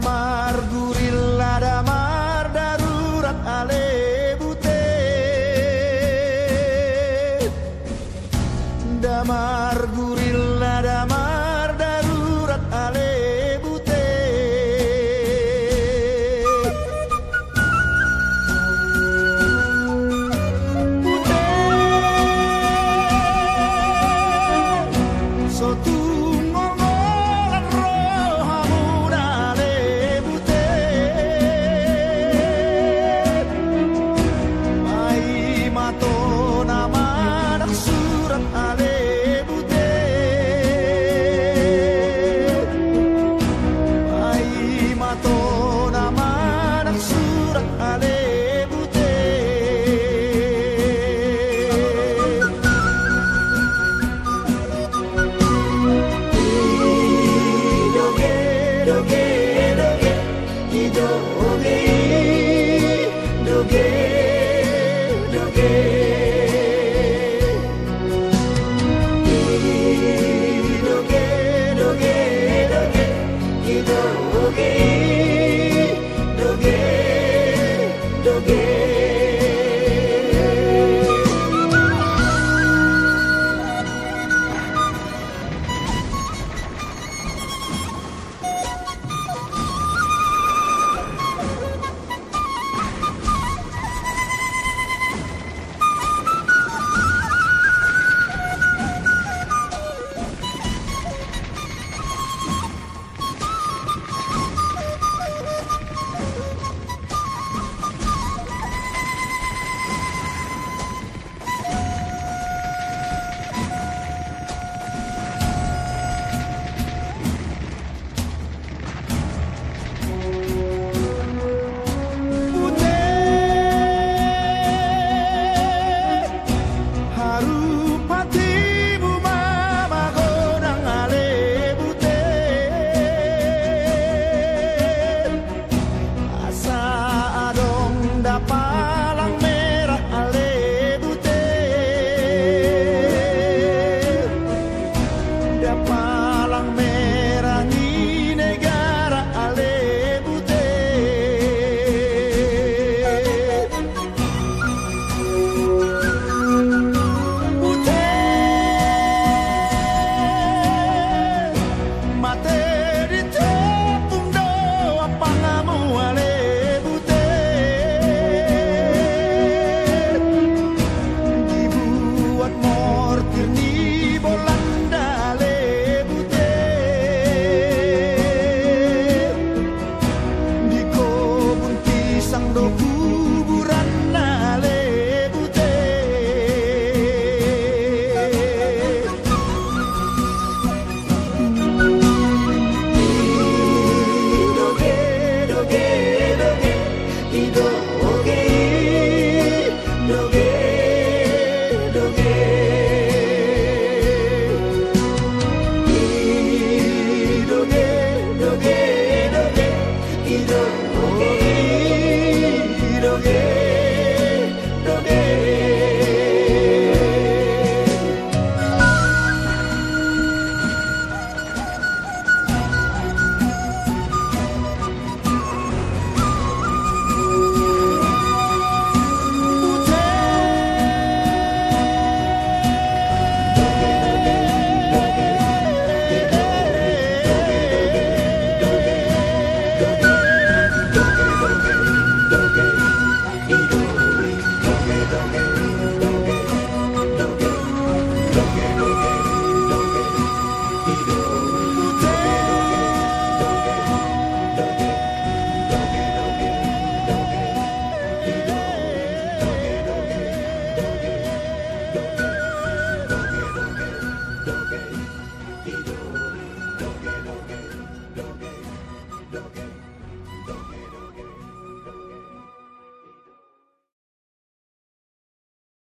Damar doge. cuando